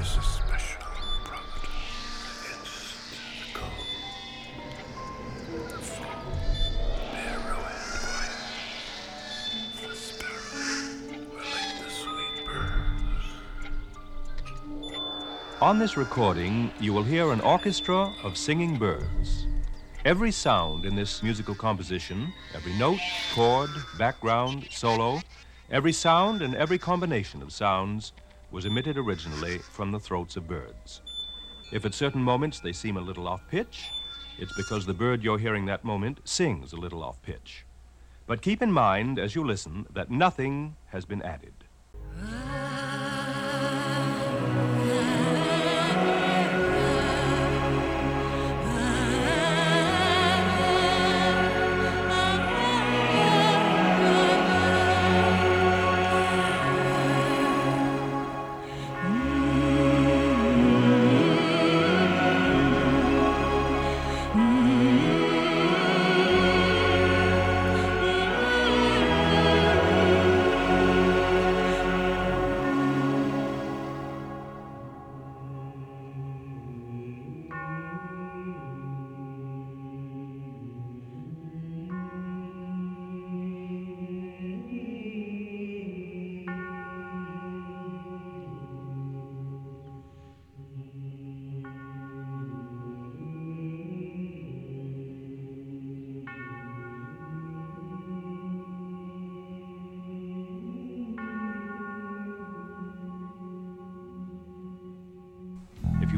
is a special providence against the birds. On this recording, you will hear an orchestra of singing birds. Every sound in this musical composition, every note, chord, background, solo, every sound and every combination of sounds was emitted originally from the throats of birds. If at certain moments they seem a little off pitch, it's because the bird you're hearing that moment sings a little off pitch. But keep in mind as you listen that nothing has been added.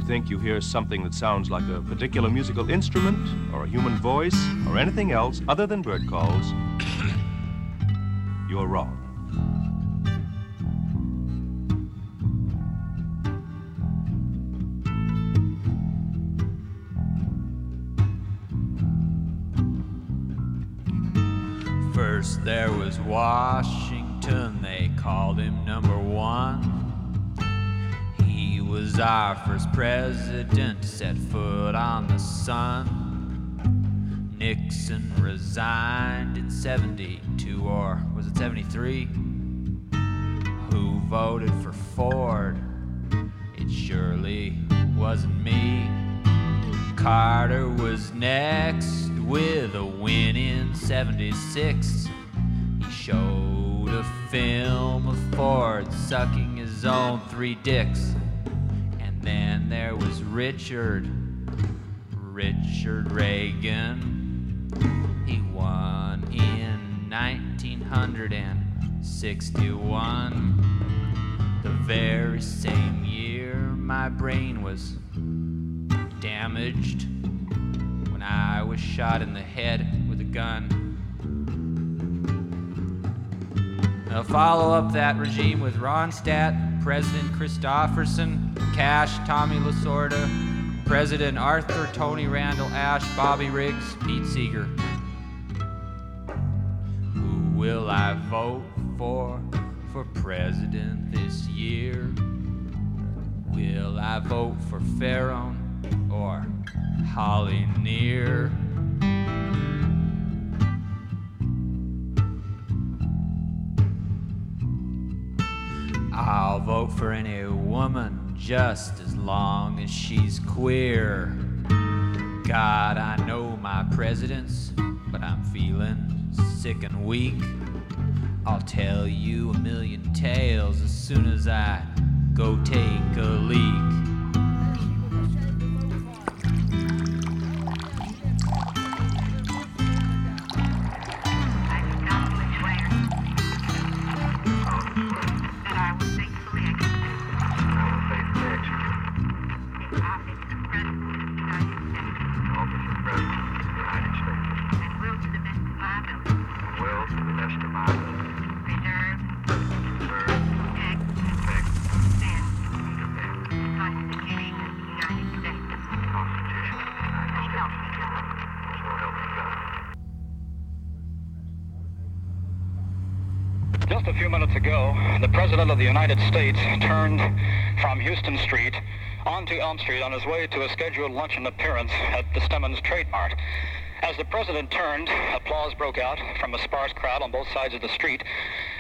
Think you hear something that sounds like a particular musical instrument or a human voice or anything else other than bird calls, you're wrong. First there was Washington, they called him number one. Was our first president to set foot on the sun. Nixon resigned in 72, or was it 73? Who voted for Ford? It surely wasn't me. Carter was next with a win in 76. He showed a film of Ford sucking his own three dicks. And then there was Richard, Richard Reagan. He won in 1961. The very same year my brain was damaged when I was shot in the head with a gun. Now follow up that regime with Ronstadt, President Christofferson, Cash, Tommy Lasorda, President Arthur, Tony Randall, Ash, Bobby Riggs, Pete Seeger. Who will I vote for for president this year? Will I vote for Farron or Holly Near? Vote for any woman just as long as she's queer. God, I know my presidents, but I'm feeling sick and weak. I'll tell you a million tales as soon as I go take a leak. United States turned from Houston Street onto Elm Street on his way to a scheduled luncheon appearance at the Stemmons Trade Mart. As the president turned, applause broke out from a sparse crowd on both sides of the street.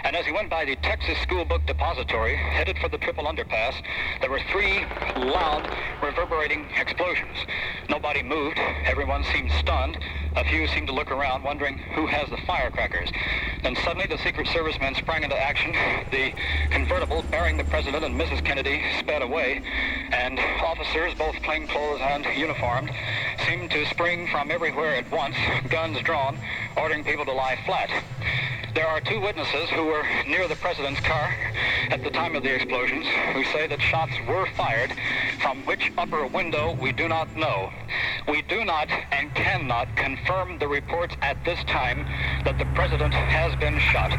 And as he went by the Texas School Book Depository, headed for the triple underpass, there were three loud, reverberating explosions. Nobody moved. Everyone seemed stunned. A few seemed to look around, wondering who has the firecrackers. Then suddenly the Secret Service men sprang into action. The convertible bearing the President and Mrs. Kennedy sped away, and officers, both plainclothes and uniformed, seemed to spring from everywhere at once, guns drawn, ordering people to lie flat. There are two witnesses who were near the president's car at the time of the explosions who say that shots were fired from which upper window we do not know. We do not and cannot confirm the reports at this time that the president has been shot.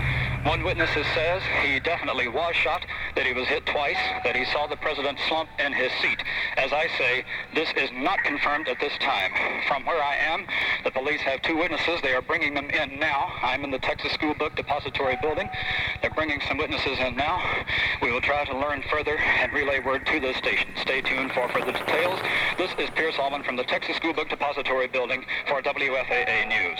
One witness says he definitely was shot, that he was hit twice, that he saw the president slump in his seat. As I say, this is not confirmed at this time. From where I am, the police have two witnesses. They are bringing them in now. I'm in the Texas School Book Depository building. They're bringing some witnesses in now. We will try to learn further and relay word to the station. Stay tuned for further details. This is Pierce Allman from the Texas School Book Depository building for WFAA News.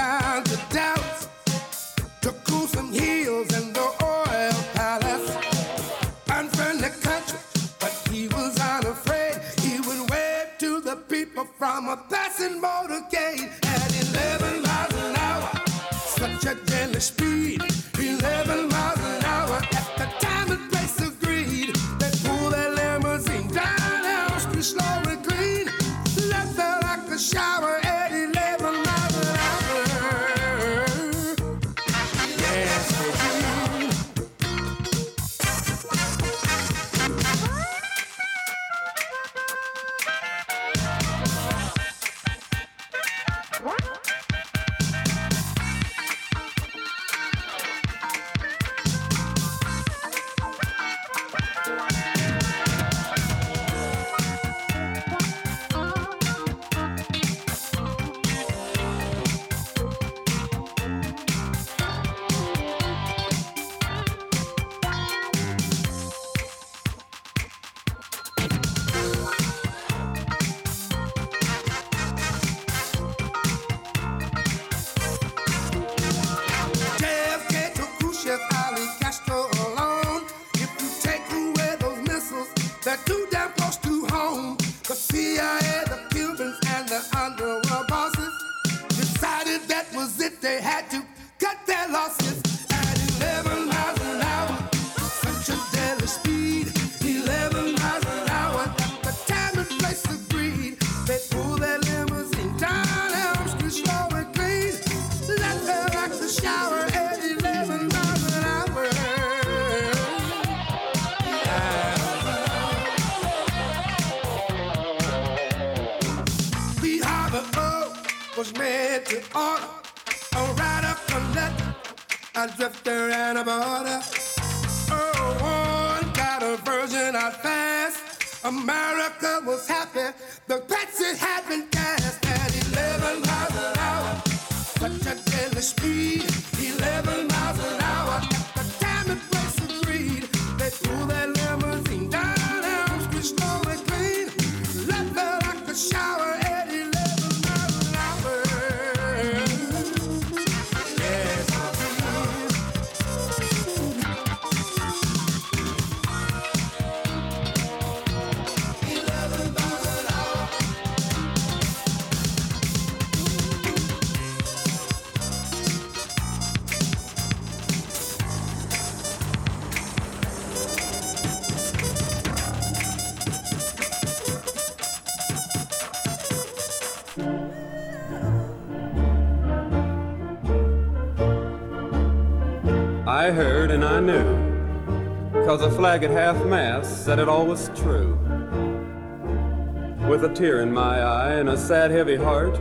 down to order, a rider, collect, a drifter, and a border. Oh, one got a version of fast. America was happy. The Brexit had been cast at 11 miles an hour. Such a deadly speed, flag at half mast said it all was true. With a tear in my eye and a sad, heavy heart,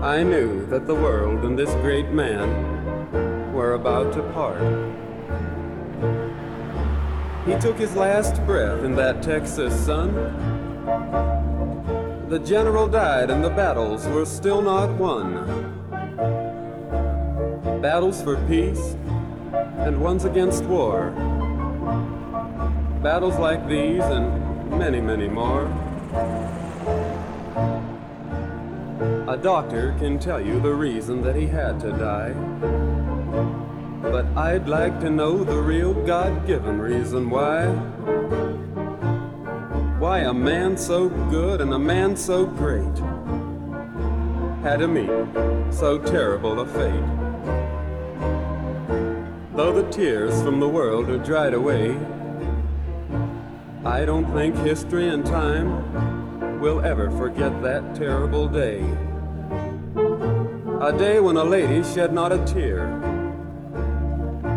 I knew that the world and this great man were about to part. He took his last breath in that Texas sun. The general died and the battles were still not won battles for peace and ones against war. Battles like these and many, many more. A doctor can tell you the reason that he had to die. But I'd like to know the real God given reason why. Why a man so good and a man so great had to meet so terrible a fate. Though the tears from the world are dried away, I don't think history and time will ever forget that terrible day. A day when a lady shed not a tear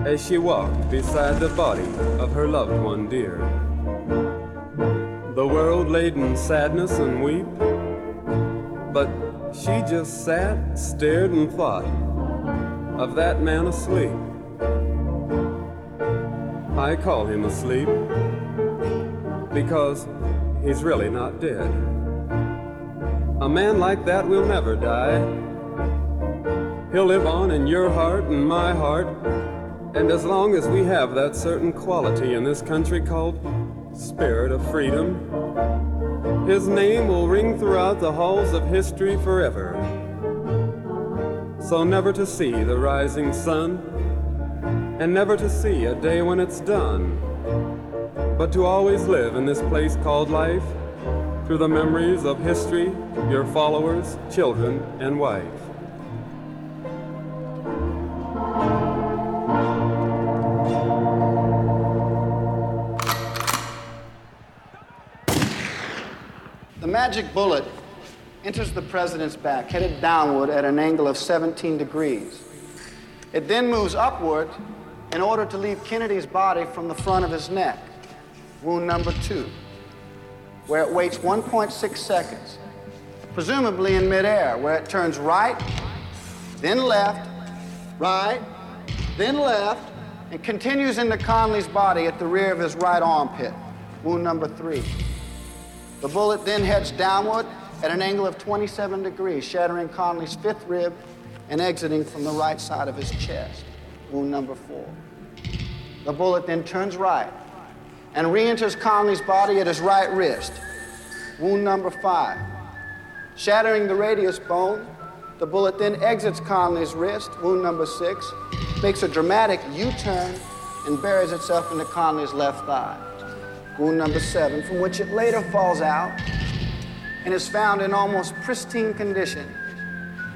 as she walked beside the body of her loved one dear. The world laid in sadness and weep, but she just sat, stared, and thought of that man asleep. I call him asleep because he's really not dead. A man like that will never die. He'll live on in your heart and my heart. And as long as we have that certain quality in this country called spirit of freedom, his name will ring throughout the halls of history forever. So never to see the rising sun, and never to see a day when it's done, but to always live in this place called life through the memories of history, your followers, children, and wife. The magic bullet enters the president's back, headed downward at an angle of 17 degrees. It then moves upward in order to leave Kennedy's body from the front of his neck, wound number two, where it waits 1.6 seconds, presumably in midair, where it turns right, then left, right, then left, and continues into Connally's body at the rear of his right armpit, wound number three. The bullet then heads downward at an angle of 27 degrees, shattering Connally's fifth rib and exiting from the right side of his chest, wound number four. The bullet then turns right and re-enters Connally's body at his right wrist, wound number five. Shattering the radius bone, the bullet then exits Connally's wrist, wound number six, makes a dramatic U-turn and buries itself into Connally's left thigh wound number seven, from which it later falls out and is found in almost pristine condition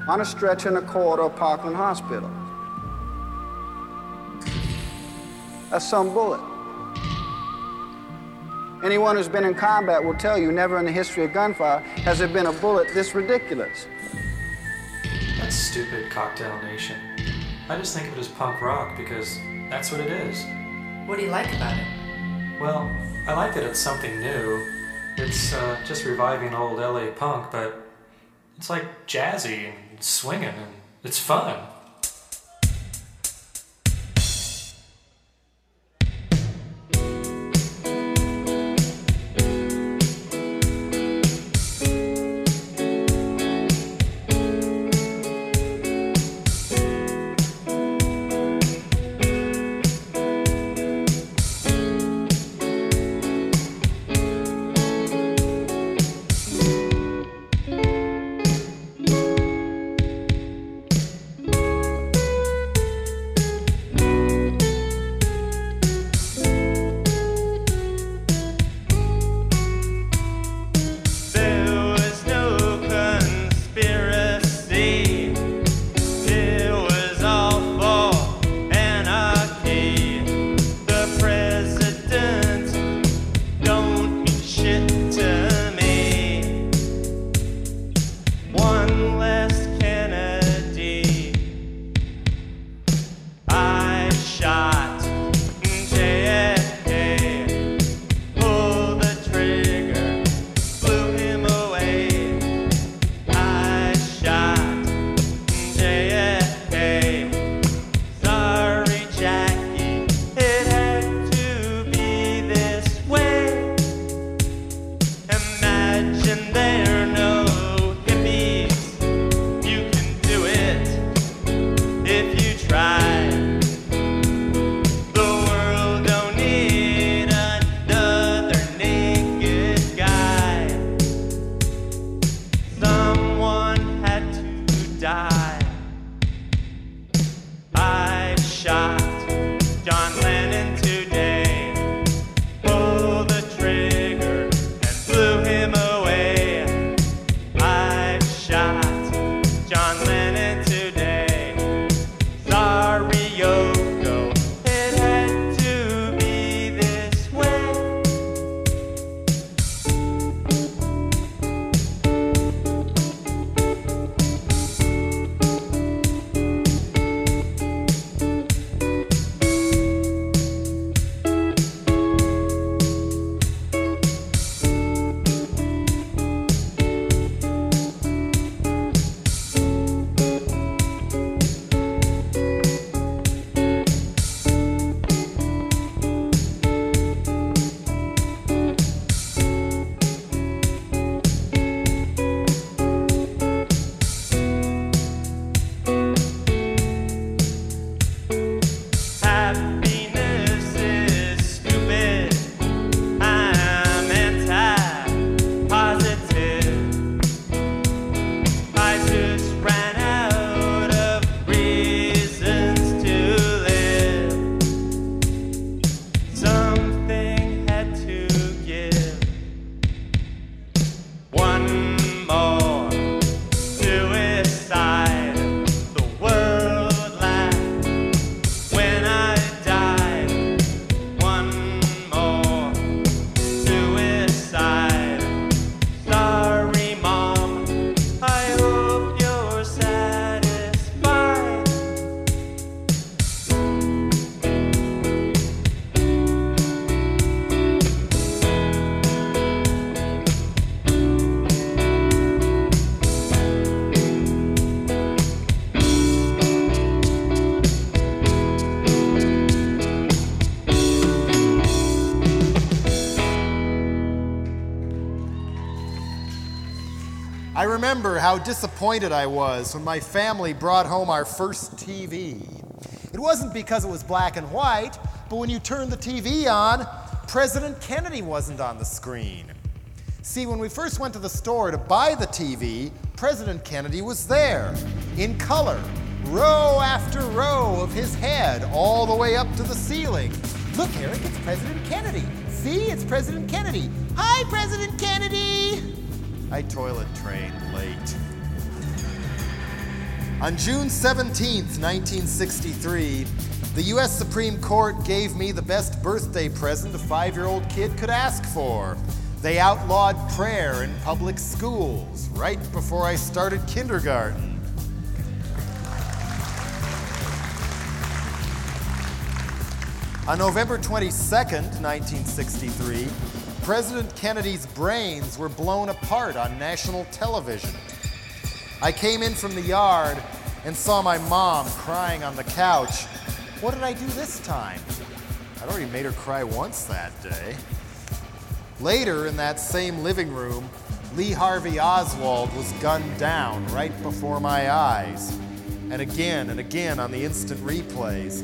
on a stretcher in a corridor of Parkland Hospital. That's some bullet. Anyone who's been in combat will tell you never in the history of gunfire has there been a bullet this ridiculous. That's stupid, Cocktail Nation. I just think of it as punk rock because that's what it is. What do you like about it? Well, I like that it's something new. It's uh, just reviving old LA punk, but it's like jazzy and swinging, and it's fun. I remember how disappointed I was when my family brought home our first TV. It wasn't because it was black and white, but when you turned the TV on, President Kennedy wasn't on the screen. See, when we first went to the store to buy the TV, President Kennedy was there, in color, row after row of his head, all the way up to the ceiling. Look, Eric, it's President Kennedy. See, it's President Kennedy. Hi, President Kennedy! I toilet trained late. On June 17, 1963, the U.S. Supreme Court gave me the best birthday present a five year old kid could ask for. They outlawed prayer in public schools right before I started kindergarten. On November 22, 1963, President Kennedy's brains were blown apart on national television. I came in from the yard and saw my mom crying on the couch. What did I do this time? I'd already made her cry once that day. Later, in that same living room, Lee Harvey Oswald was gunned down right before my eyes. And again and again on the instant replays.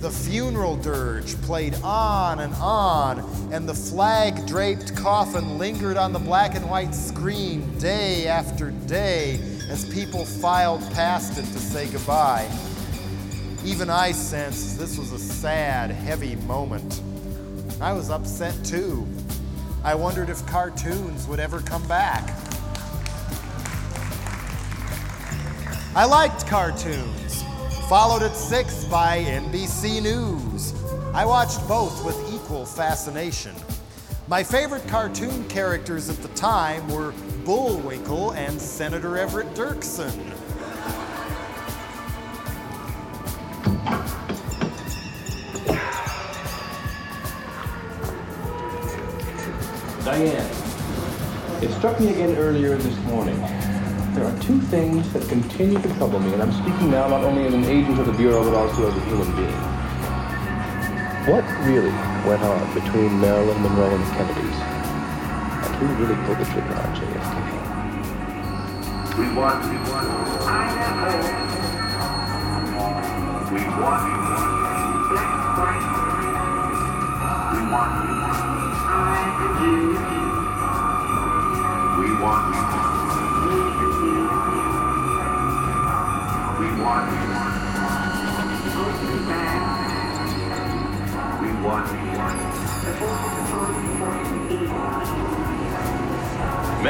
The funeral dirge played on and on, and the flag draped coffin lingered on the black and white screen day after day as people filed past it to say goodbye. Even I sensed this was a sad, heavy moment. I was upset too. I wondered if cartoons would ever come back. I liked cartoons. Followed at 6 by NBC News. I watched both with equal fascination. My favorite cartoon characters at the time were Bullwinkle and Senator Everett Dirksen. Diane, it struck me again earlier this morning. There are two things that continue to trouble me, and I'm speaking now not only as an agent of the Bureau, but also as a human being. What really went on between Marilyn Monroe and the Kennedys? And who really pulled the trigger on JFK? We want, we want, we want, we want, we want, we want, we want, Men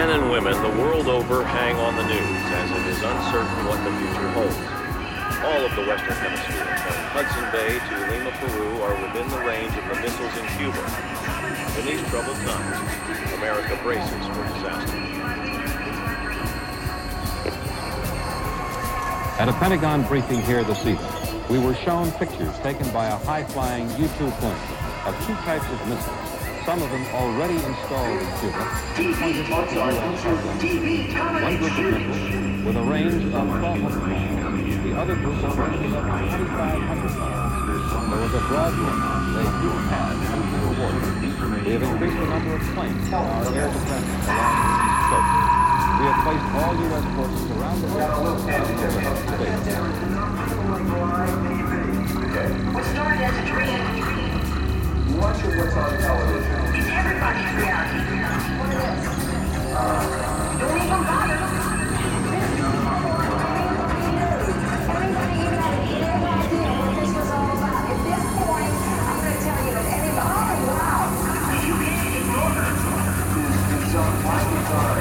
and women the world over hang on the news as it is uncertain what the future holds. All of the Western Hemisphere, from Hudson Bay to Lima, Peru, are within the range of the missiles in Cuba. In these troubled times, America braces for disaster. At a Pentagon briefing here this evening, we were shown pictures taken by a high-flying U-2 plane of two types of missiles, some of them already installed in Cuba, pointed at the U.S. One group of missiles with a range of 1,200 miles, the other group of up to 2,500 miles. There was a broad look they do have nuclear warfare. We have increased the number of planes in our air defense along the east coast. We have placed all U.S. forces around the world and over the United States. What started as a dream Much of what's on television is everybody's reality. Don't even bother. Cuba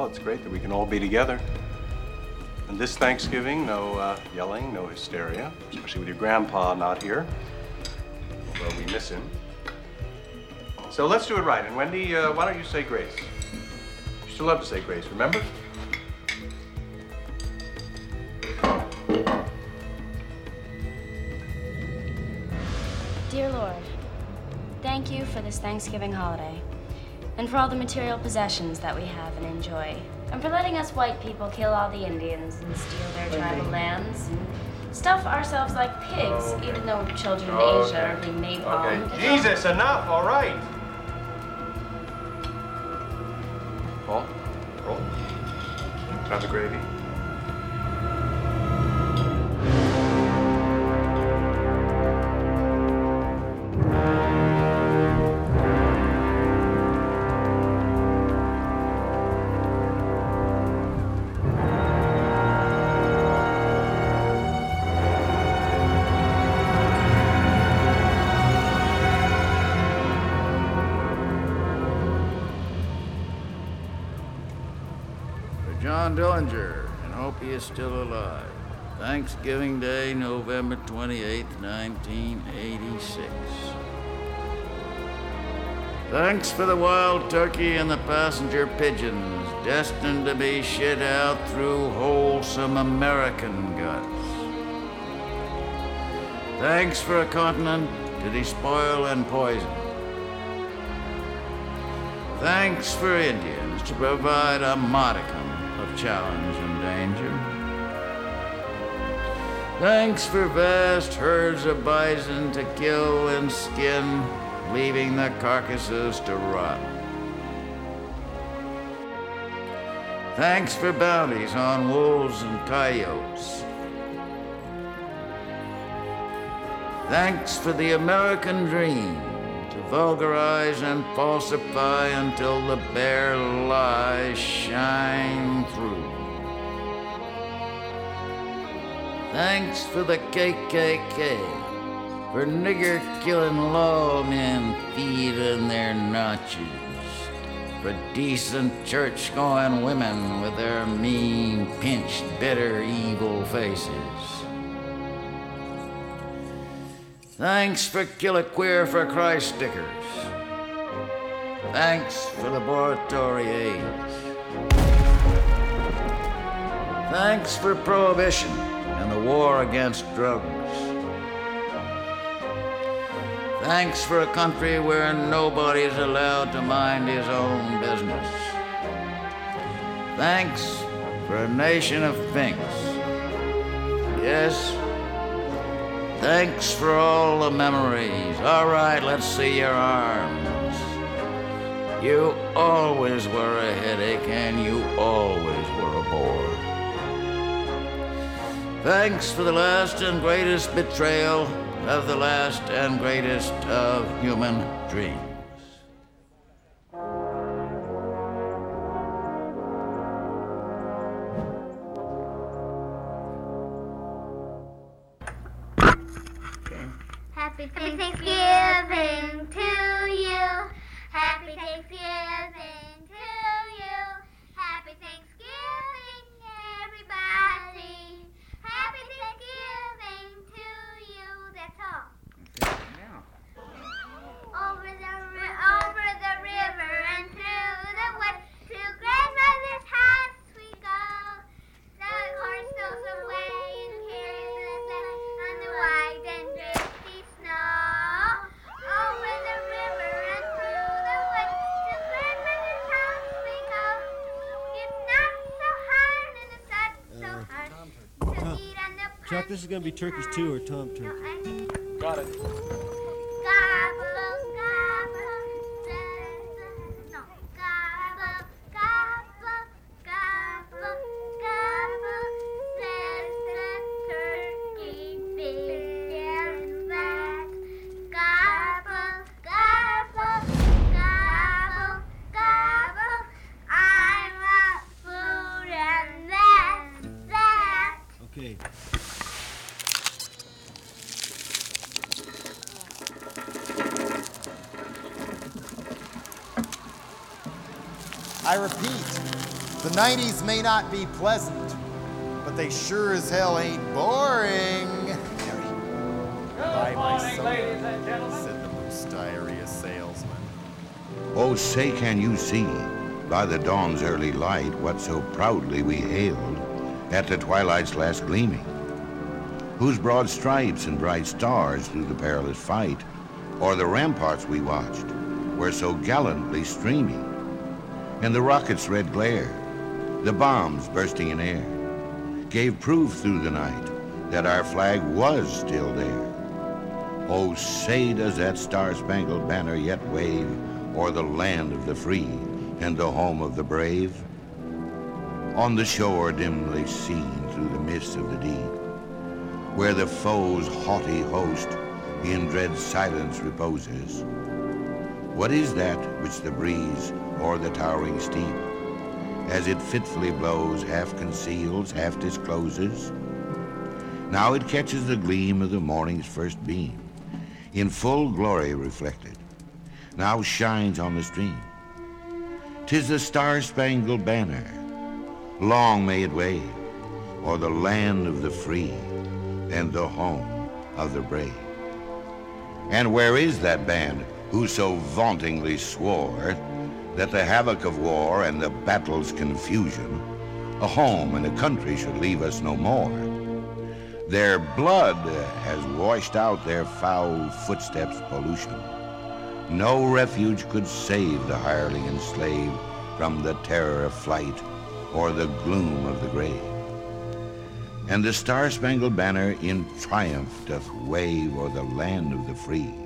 Well, it's great that we can all be together. And this Thanksgiving, no uh, yelling, no hysteria, especially with your grandpa not here. Although we miss him. So let's do it right. And Wendy, uh, why don't you say grace? You still love to say grace, remember? Dear Lord, thank you for this Thanksgiving holiday, and for all the material possessions that we have and enjoy, and for letting us white people kill all the Indians and steal their tribal lands, and stuff ourselves like pigs, even though children in oh, Asia are being napalmed. Okay, Jesus, enough, all right. John Dillinger, and hope he is still alive. Thanksgiving Day, November 28, 1986. Thanks for the wild turkey and the passenger pigeons, destined to be shit out through wholesome American guts. Thanks for a continent to despoil and poison. Thanks for Indians to provide a modicum of challenge and danger. Thanks for vast herds of bison to kill and skin, leaving the carcasses to rot. Thanks for bounties on wolves and coyotes. Thanks for the American dream vulgarize and falsify until the bare lies shine through. Thanks for the KKK, for nigger killing lawmen feeding their notches, for decent church going women with their mean, pinched, bitter, evil faces. Thanks for Kill a Queer for Christ stickers. Thanks for laboratory aids. Thanks for prohibition and the war against drugs. Thanks for a country where nobody's allowed to mind his own business. Thanks for a nation of thinks. Yes, thanks for all the memories. All right, let's see your arms. You always were a headache and you always were a bore. Thanks for the last and greatest betrayal of the last and greatest of human dreams. Is gonna be turkeys two or Tom Turkey. Got it. Repeat, the 90s may not be pleasant, but they sure as hell ain't boring. Buy my soda, said the Moose Diarrhea salesman. Oh, say, can you see by the dawn's early light what so proudly we hailed at the twilight's last gleaming? Whose broad stripes and bright stars through the perilous fight, or the ramparts we watched, were so gallantly streaming? And the rocket's red glare, the bombs bursting in air, gave proof through the night that our flag was still there. Oh, say does that star-spangled banner yet wave o'er the land of the free and the home of the brave? On the shore dimly seen through the mist of the deep, where the foe's haughty host in dread silence reposes, what is that which the breeze o'er the towering steep, as it fitfully blows, half conceals, half discloses? Now it catches the gleam of the morning's first beam, in full glory reflected, now shines on the stream. Tis the star-spangled banner, long may it wave, o'er the land of the free and the home of the brave. And where is that band who so vauntingly swore that the havoc of war and the battle's confusion, a home and a country should leave us no more? Their blood has washed out their foul footsteps' pollution. No refuge could save the hireling and slave from the terror of flight or the gloom of the grave. And the star-spangled banner in triumph doth wave o'er the land of the free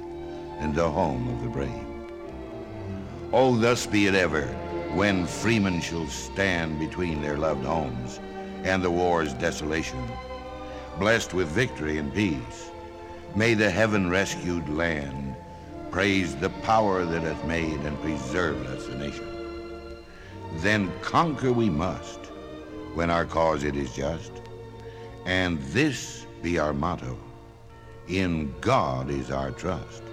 and the home of the brave. Oh, thus be it ever, when freemen shall stand between their loved homes and the war's desolation, blessed with victory and peace. May the heaven-rescued land praise the power that hath made and preserved us a nation. Then conquer we must, when our cause it is just, and this be our motto, in God is our trust.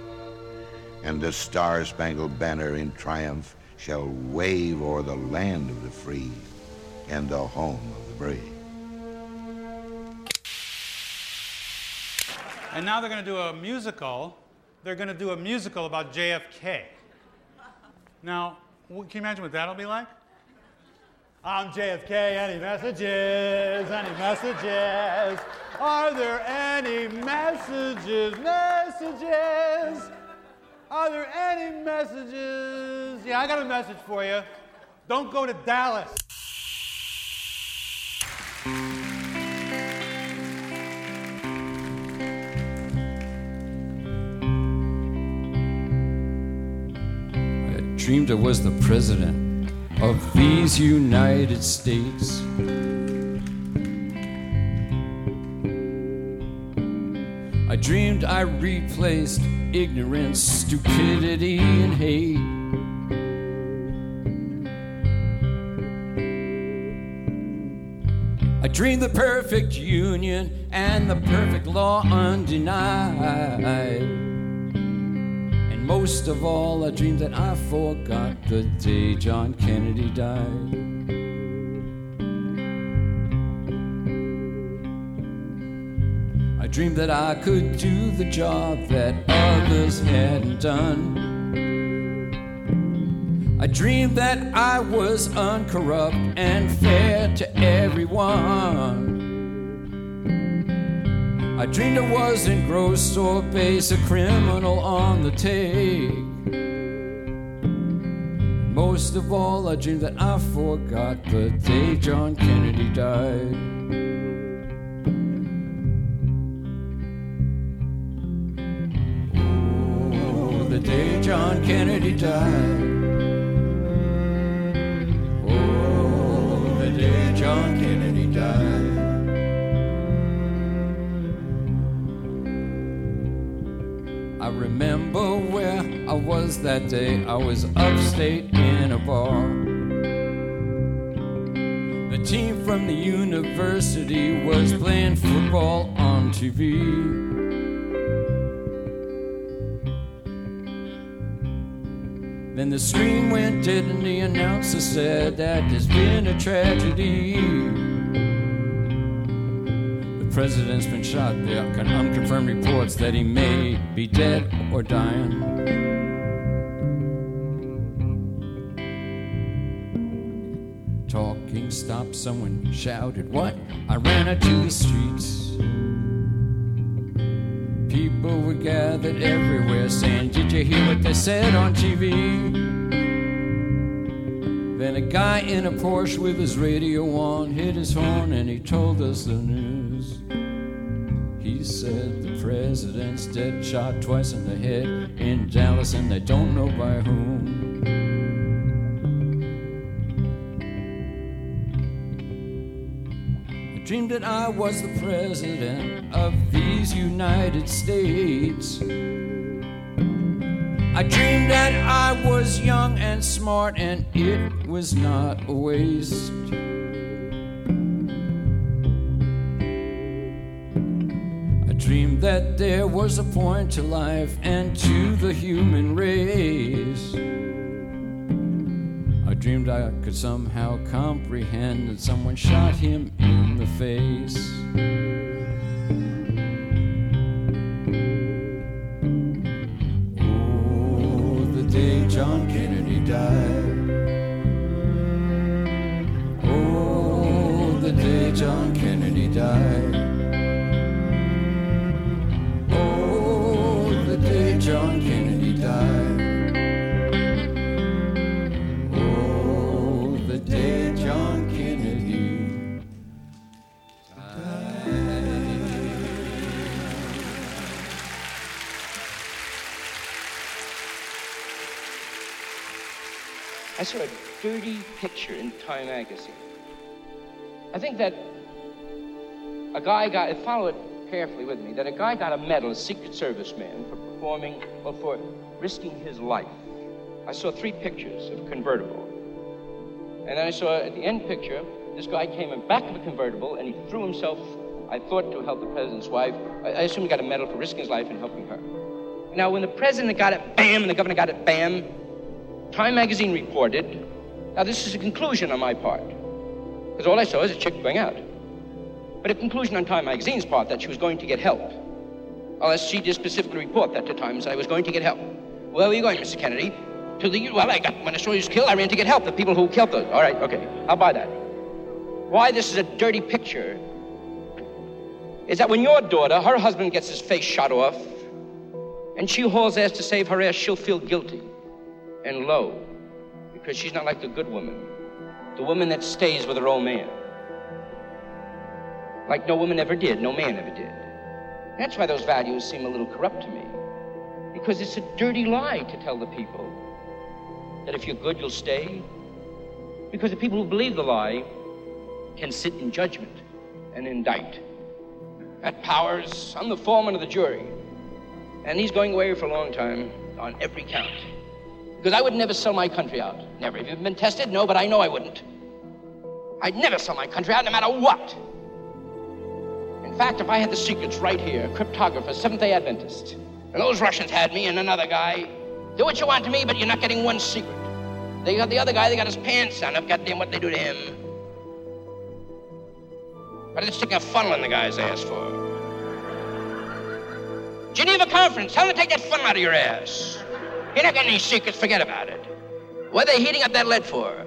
And the star-spangled banner in triumph shall wave o'er the land of the free and the home of the brave. And now they're going to do a musical. They're going to do a musical about JFK. Now, can you imagine what that'll be like? I'm JFK. Any messages? Any messages? Are there any messages? Messages? Are there any messages? Yeah, I got a message for you. Don't go to Dallas. I dreamed I was the president of these United States. I dreamed I replaced ignorance, stupidity, and hate. I dreamed the perfect union and the perfect law undenied. And most of all, I dreamed that I forgot the day John Kennedy died. Dreamed that I could do the job that others hadn't done. I dreamed that I was uncorrupt and fair to everyone. I dreamed I wasn't gross or base, a criminal on the take. Most of all, I dreamed that I forgot the day John Kennedy died. Died. Oh, the day John Kennedy died. I remember where I was that day. I was upstate in a bar. The team from the university was playing football on TV. Then the screen went dead and the announcer said that there's been a tragedy. The president's been shot. There are unconfirmed reports that he may be dead or dying. Talking stopped, someone shouted, What? I ran out to the streets. People were gathered everywhere saying, Did you hear what they said on TV? Then a guy in a Porsche with his radio on hit his horn and he told us the news. He said the president's dead, shot twice in the head in Dallas, and they don't know by whom. Dreamed that I was the president of these United States. I dreamed that I was young and smart, and it was not a waste. I dreamed that there was a point to life and to the human race. Dreamed I could somehow comprehend that someone shot him in the face. I saw a dirty picture in Time magazine. I think that a guy got, follow it carefully with me, that a guy got a medal, a Secret Service man, for performing, well, for risking his life. I saw three pictures of a convertible. And then I saw at the end picture, this guy came in back of a convertible and he threw himself, I thought, to help the president's wife. I, I assume he got a medal for risking his life and helping her. Now, when the president got it, bam, and the governor got it, bam, Time magazine reported. Now, this is a conclusion on my part, because all I saw is a chick going out. But a conclusion on Time magazine's part that she was going to get help. Unless she did specifically report that to Times I was going to get help. Where were you going, Mr. Kennedy? To the, well, I got, when I saw you was killed, I ran to get help. The people who killed those. All right, okay, I'll buy that. Why this is a dirty picture is that when your daughter, her husband gets his face shot off, and she hauls ass to save her ass, she'll feel guilty and low because she's not like the good woman, the woman that stays with her old man. Like no woman ever did, no man ever did. That's why those values seem a little corrupt to me. Because it's a dirty lie to tell the people that if you're good, you'll stay. Because the people who believe the lie can sit in judgment and indict. That Powers, I'm the foreman of the jury. And he's going away for a long time on every count. Because I would never sell my country out. Never. Have you been tested? No, but I know I wouldn't. I'd never sell my country out no matter what. In fact, if I had the secrets right here, cryptographer, Seventh day Adventist, and those Russians had me and another guy, do what you want to me, but you're not getting one secret. They got the other guy, they got his pants down. I've got them what they do to him. But they're sticking a funnel in the guy's ass for. Geneva Conference, tell them to take that funnel out of your ass. You're not getting any secrets, forget about it. What are they heating up that lead for?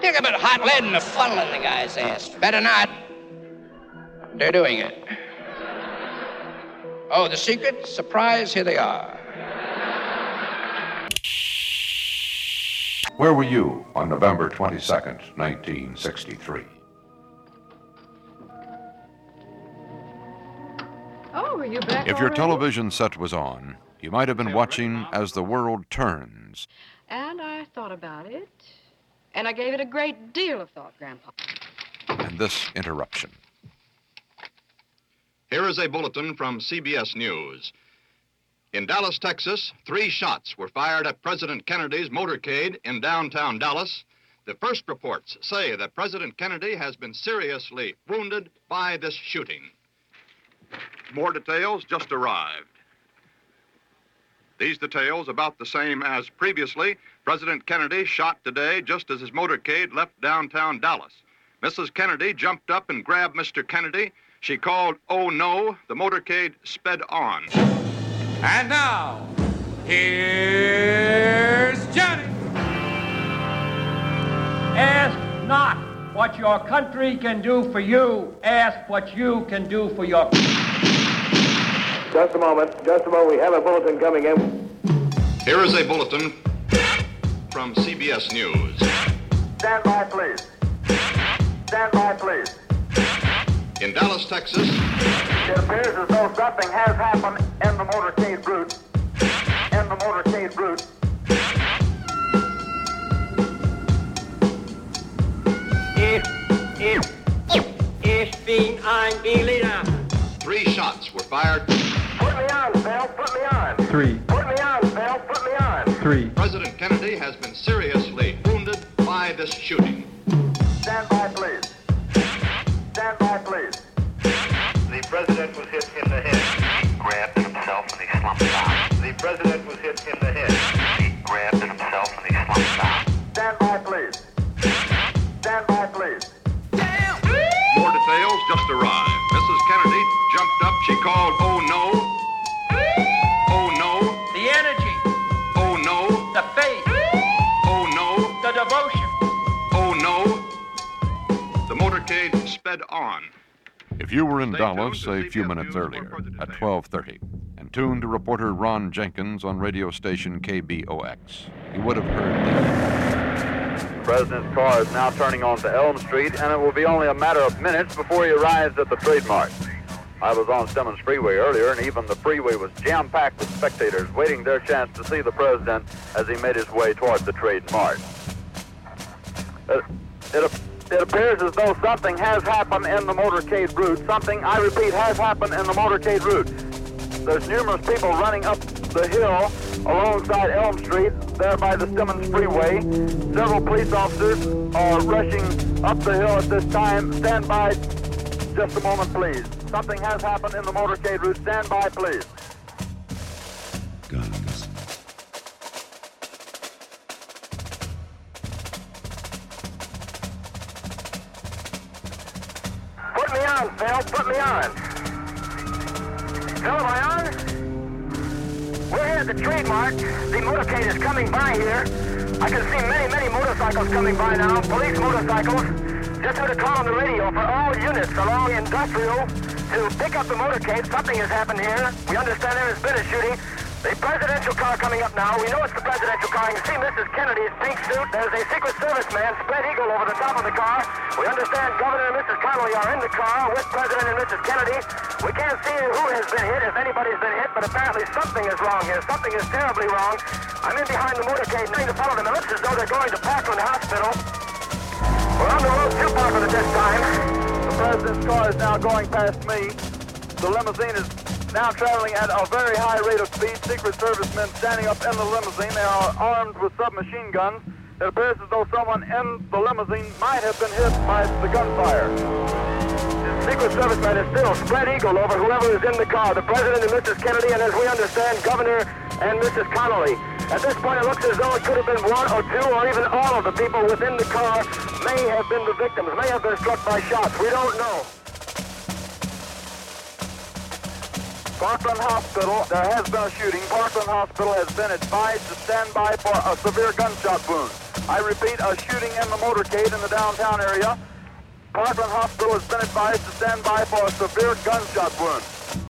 Think about hot lead and the funnel in the guy's ass. Better not. They're doing it. Oh, the secret? Surprise, here they are. Where were you on November 22nd, 1963? Oh, are you back If your television set was on, you might have been watching As the World Turns. And I thought about it. And I gave it a great deal of thought, Grandpa. and this interruption. Here is a bulletin from CBS News. In Dallas, Texas, three shots were fired at President Kennedy's motorcade in downtown Dallas. The first reports say that President Kennedy has been seriously wounded by this shooting. More details just arrived. These details about the same as previously. President Kennedy shot today just as his motorcade left downtown Dallas. Mrs. Kennedy jumped up and grabbed Mr. Kennedy. She called, Oh no, the motorcade sped on. And now, here's Johnny. Ask not what your country can do for you. Ask what you can do for your Just a moment. Just a moment. We have a bulletin coming in. Here is a bulletin from CBS News. Stand by, please. Stand by, please. In Dallas, Texas, It appears as though something has happened in the motorcade route. In the motorcade route. Ich, ich, ich bin ein Berliner. three shots were fired. Put me on, Phil. Put me on. Three. Put me on, Phil. Put me on. Three. President Kennedy has been seriously wounded by this shooting. Stand by, please. Stand by, please. The president was hit in the head. He grabbed himself and he slumped down. The president was hit in the head. Motorcade sped on. If you were in Dallas a few minutes earlier at 12:30 and tuned to reporter Ron Jenkins on radio station KBOX, you would have heard this. The president's car is now turning onto Elm Street, and it will be only a matter of minutes before he arrives at the Trade Mart. I was on Stemmons Freeway earlier, and even the freeway was jam-packed with spectators waiting their chance to see the president as he made his way toward the Trade Mart. It, it, ap- it appears as though something has happened in the motorcade route. Something, I repeat, has happened in the motorcade route. There's numerous people running up the hill alongside Elm Street, there by the Stemmons Freeway. Several police officers are rushing up the hill at this time. Stand by just a moment, please. Something has happened in the motorcade route. Stand by, please. On. Phil, am I on? We're here at the Trade Mart. The motorcade is coming by here. I can see many, many motorcycles coming by now. Police motorcycles. Just heard a call on the radio for all units along industrial to pick up the motorcade. Something has happened here. We understand there has been a shooting. The presidential car coming up now. We know it's the presidential car. You see Mrs. Kennedy's pink suit. There's a Secret Service man, spread eagle, over the top of the car. We understand Governor and Mrs. Connally are in the car with President and Mrs. Kennedy. We can't see who has been hit, if anybody's been hit, but apparently something is wrong here. Something is terribly wrong. I'm in behind the motorcade, trying to follow them. It looks as though they're going to Parkland Hospital. We're on the road to Parkland at this time. The president's car is now going past me. The limousine is now traveling at a very high rate of speed. Secret Service men standing up in the limousine. They are armed with submachine guns. It appears as though someone in the limousine might have been hit by the gunfire. The Secret Service man is still spread eagle over whoever is in the car. The President and Mrs. Kennedy, and as we understand, Governor and Mrs. Connally. At this point, it looks as though it could have been one or two or even all of the people within the car may have been the victims, may have been struck by shots. We don't know. Parkland Hospital, there has been a shooting. Parkland Hospital has been advised to stand by for a severe gunshot wound. I repeat, a shooting in the motorcade in the downtown area. Parkland Hospital has been advised to stand by for a severe gunshot wound.